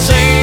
same